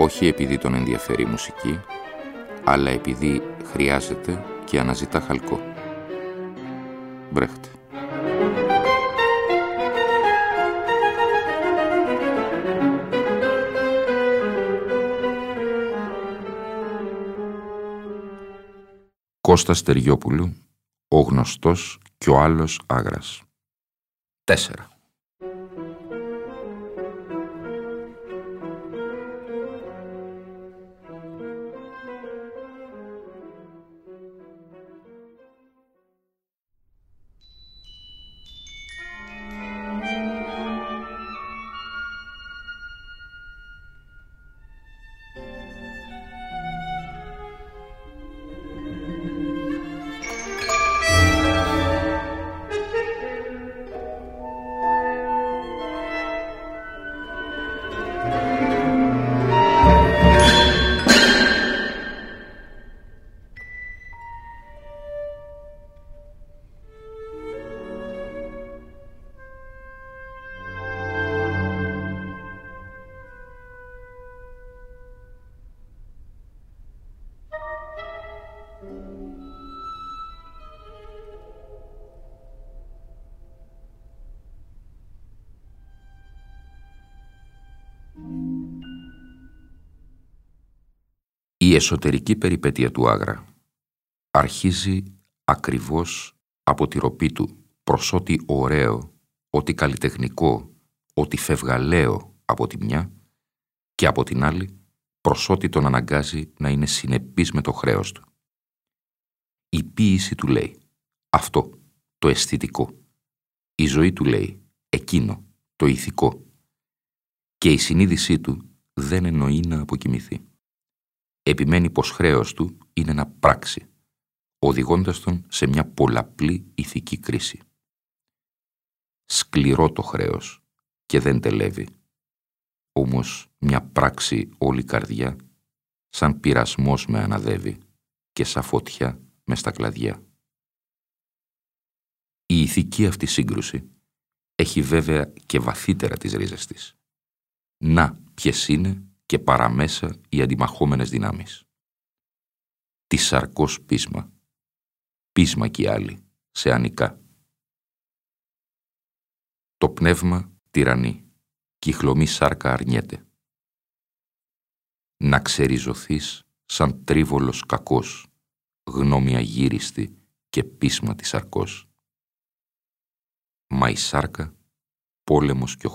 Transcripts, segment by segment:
όχι επειδή τον ενδιαφέρει η μουσική, αλλά επειδή χρειάζεται και αναζητά χαλκό. Μπρέχτε. Κώστας Τεριόπουλου, ο γνωστός και ο άλλος Άγρας. Τέσσερα. Η εσωτερική περιπέτεια του Άγρα αρχίζει ακριβώς από τη ροπή του προς ό,τι ωραίο, ό,τι καλλιτεχνικό, ό,τι φευγαλαίο από τη μια και από την άλλη προς ό,τι τον αναγκάζει να είναι συνεπής με το χρέος του. Η ποίηση του λέει αυτό, το αισθητικό. Η ζωή του λέει εκείνο, το ηθικό. Και η συνείδησή του δεν εννοεί να αποκοιμηθεί επιμένει πως χρέος του είναι να πράξει, οδηγώντας τον σε μια πολλαπλή ηθική κρίση. Σκληρό το χρέος και δεν τελεύει. Όμως μια πράξη όλη καρδιά, σαν πειρασμός με αναδεύει και σαν φωτιά με στα κλαδιά. Η ηθική αυτή σύγκρουση έχει βέβαια και βαθύτερα τις ρίζες της. Να ποιες είναι και παραμέσα οι αντιμαχόμενες δυνάμεις. Τη σαρκός πείσμα, πείσμα κι άλλοι, σε ανικά. Το πνεύμα τυραννεί, κι η χλωμή σάρκα αρνιέται. Να ξεριζωθείς σαν τρίβολος κακός, γνώμη αγύριστη και πείσμα της σαρκός. Μα η σάρκα, πόλεμος και ο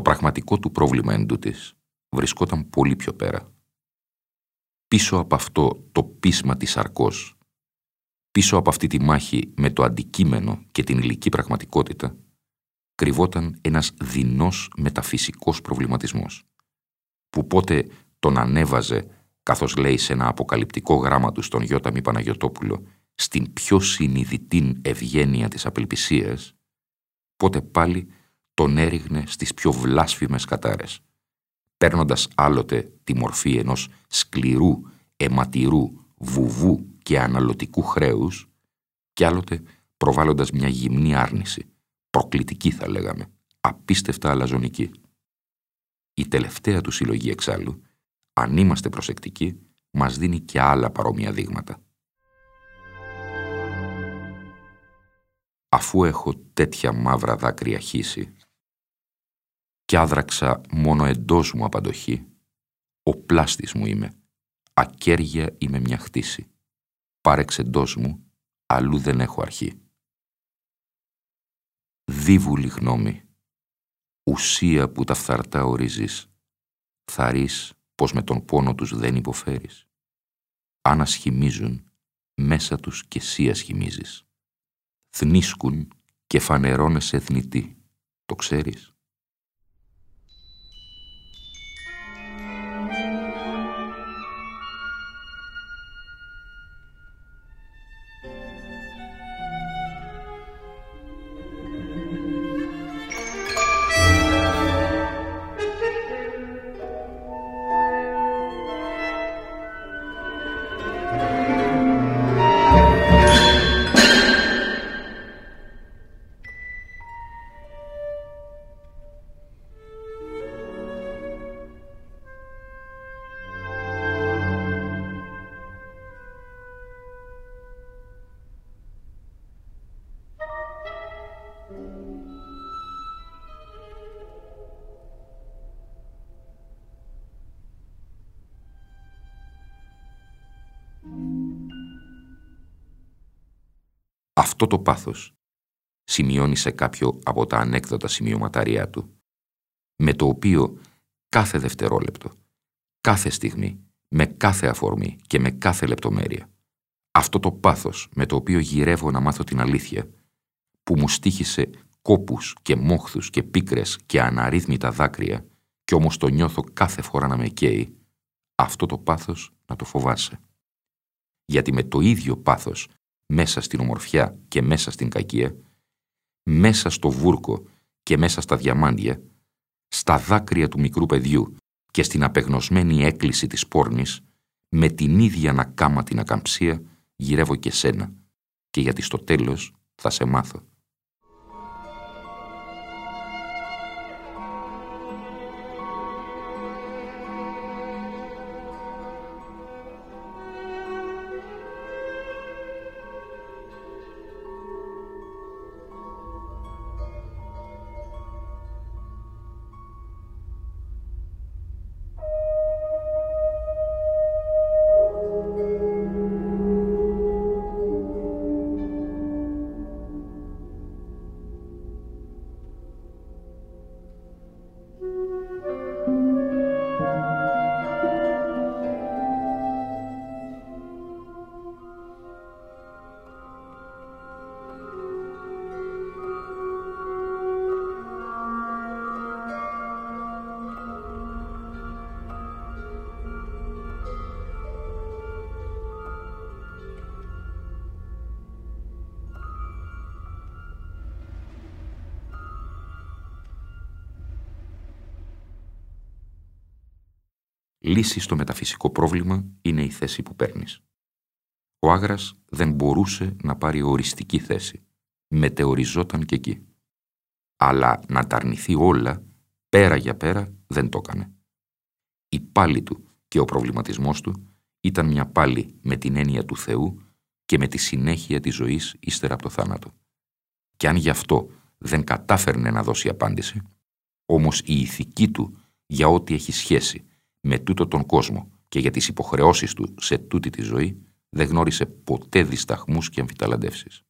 Το πραγματικό του πρόβλημα εντούτοις βρισκόταν πολύ πιο πέρα. Πίσω από αυτό το πείσμα της αρκός, πίσω από αυτή τη μάχη με το αντικείμενο και την υλική πραγματικότητα, κρυβόταν ένας δεινός μεταφυσικός προβληματισμός, που πότε τον ανέβαζε, καθώς λέει σε ένα αποκαλυπτικό γράμμα του στον Γιώτα Μη Παναγιωτόπουλο, στην πιο συνειδητή ευγένεια της απελπισίας, πότε πάλι τον έριγνε στις πιο βλάσφημες κατάρες, παίρνοντας άλλοτε τη μορφή ενός σκληρού, αιματηρού, βουβού και αναλωτικού χρέους και άλλοτε προβάλλοντας μια γυμνή άρνηση, προκλητική θα λέγαμε, απίστευτα αλαζονική. Η τελευταία του συλλογή εξάλλου, αν είμαστε προσεκτικοί, μας δίνει και άλλα παρόμοια δείγματα. Αφού έχω τέτοια μαύρα δάκρυα χύσει κι άδραξα μόνο εντός μου απαντοχή, ο πλάστης μου είμαι, ακέρια είμαι μια χτίση. Πάρεξε εντός μου, αλλού δεν έχω αρχή. Δίβουλη γνώμη, ουσία που τα φθαρτά ορίζεις, θαρείς πως με τον πόνο τους δεν υποφέρεις. Αν ασχημίζουν, μέσα τους και εσύ ασχημίζεις. Θνίσκουν και φανερώνεσαι εθνητή. Το ξέρεις. Αυτό το πάθος σημειώνει σε κάποιο από τα ανέκδοτα σημειωματάριά του, με το οποίο κάθε δευτερόλεπτο, κάθε στιγμή, με κάθε αφορμή και με κάθε λεπτομέρεια, αυτό το πάθος με το οποίο γυρεύω να μάθω την αλήθεια, που μου στήχησε κόπους και μόχθους και πίκρες και αναρρύθμιτα δάκρυα και όμως το νιώθω κάθε φορά να με καίει, αυτό το πάθος να το φοβάσαι. Γιατί με το ίδιο πάθος μέσα στην ομορφιά και μέσα στην κακία, μέσα στο βούρκο και μέσα στα διαμάντια, στα δάκρυα του μικρού παιδιού και στην απεγνωσμένη έκκληση της πόρνης, με την ίδια να κάμα την ακαμψία, γυρεύω και σένα και γιατί στο τέλος θα σε μάθω. Λύση στο μεταφυσικό πρόβλημα είναι η θέση που παίρνεις. Ο Άγρας δεν μπορούσε να πάρει οριστική θέση. Μετεωριζόταν και εκεί. Αλλά να τα αρνηθεί όλα, πέρα για πέρα, δεν το έκανε. Η πάλη του και ο προβληματισμός του ήταν μια πάλη με την έννοια του Θεού και με τη συνέχεια της ζωής ύστερα από το θάνατο. Και αν γι' αυτό δεν κατάφερνε να δώσει απάντηση, όμως η ηθική του για ό,τι έχει σχέση με τούτο τον κόσμο και για τις υποχρεώσεις του σε τούτη τη ζωή δεν γνώρισε ποτέ δισταχμούς και αμφιταλαντεύσεις.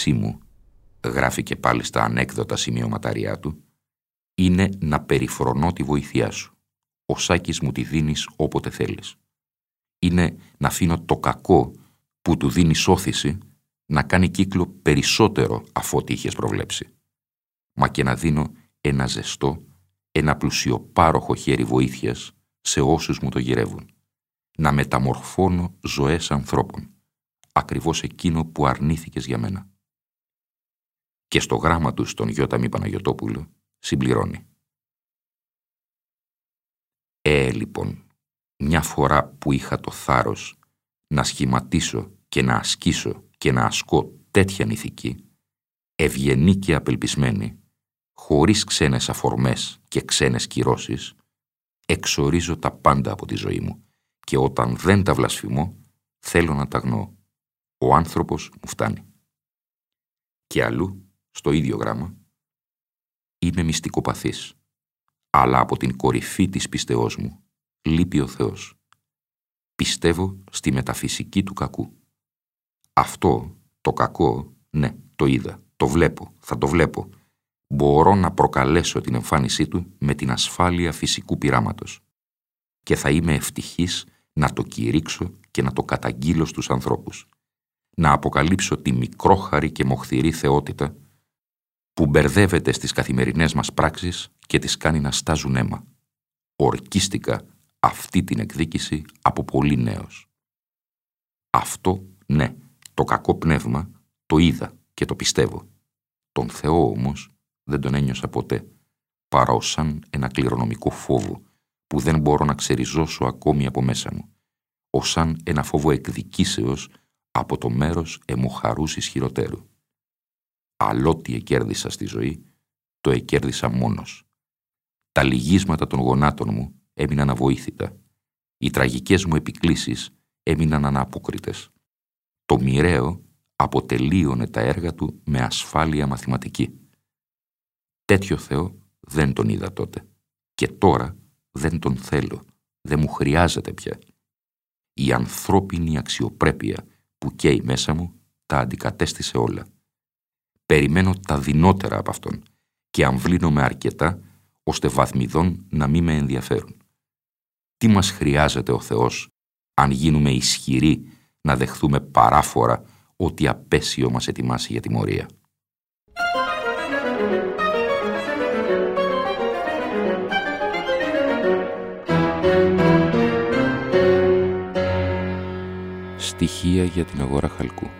Εκδίκησή μου, γράφει και πάλι στα ανέκδοτα σημειωματάριά του, είναι να περιφρονώ τη βοήθειά σου. Ο Σάκης μου τη δίνεις όποτε θέλεις. Είναι να αφήνω το κακό που του δίνει όθηση να κάνει κύκλο περισσότερο αφού ό,τι είχες προβλέψει. Μα και να δίνω ένα ζεστό, ένα πλουσιοπάροχο χέρι βοήθειας σε όσους μου το γυρεύουν. Να μεταμορφώνω ζωές ανθρώπων. Ακριβώς εκείνο που αρνήθηκες για μένα. Και στο γράμμα τους στον Γιώτα Μη Παναγιωτόπουλο συμπληρώνει. Ε, λοιπόν, μια φορά που είχα το θάρρος να σχηματίσω και να ασκήσω και να ασκώ τέτοια ηθική, ευγενή και απελπισμένη, χωρίς ξένες αφορμές και ξένες κυρώσεις, εξορίζω τα πάντα από τη ζωή μου και όταν δεν τα βλασφημώ, θέλω να τα γνώ. Ο άνθρωπος μου φτάνει. Και αλλού, στο ίδιο γράμμα, είμαι μυστικοπαθής, αλλά από την κορυφή της πιστεώς μου λείπει ο Θεός. Πιστεύω στη μεταφυσική του κακού. Αυτό, το κακό, ναι, το είδα, το βλέπω, θα το βλέπω. Μπορώ να προκαλέσω την εμφάνισή του με την ασφάλεια φυσικού πειράματος. Και θα είμαι ευτυχής να το κηρύξω και να το καταγγείλω στους ανθρώπους. Να αποκαλύψω τη μικρόχαρη και μοχθηρή θεότητα που μπερδεύεται στις καθημερινές μας πράξεις και τις κάνει να στάζουν αίμα. Ορκίστηκα αυτή την εκδίκηση από πολύ νέος. Αυτό, ναι, το κακό πνεύμα το είδα και το πιστεύω. Τον Θεό όμως δεν τον ένιωσα ποτέ, παρά σαν ένα κληρονομικό φόβο που δεν μπορώ να ξεριζώσω ακόμη από μέσα μου, ως σαν ένα φόβο εκδικήσεως από το μέρος εμοχαρούς ισχυροτέρου. Αλότι εκέρδισα στη ζωή, το εκέρδισα μόνος. Τα λυγίσματα των γονάτων μου έμειναν αβοήθητα. Οι τραγικές μου επικλήσεις έμειναν αναπόκριτες. Το μοιραίο αποτελείωνε τα έργα του με ασφάλεια μαθηματική. Τέτοιο Θεό δεν τον είδα τότε. Και τώρα δεν τον θέλω. Δεν μου χρειάζεται πια. Η ανθρώπινη αξιοπρέπεια που καίει μέσα μου τα αντικατέστησε όλα. Περιμένω τα δεινότερα από αυτόν και αμβλύνομαι αρκετά ώστε βαθμιδών να μην με ενδιαφέρουν. Τι μας χρειάζεται ο Θεός αν γίνουμε ισχυροί να δεχθούμε παράφορα ότι απέσιο μας ετοιμάσει για τιμωρία; Στοιχεία για την αγορά χαλκού.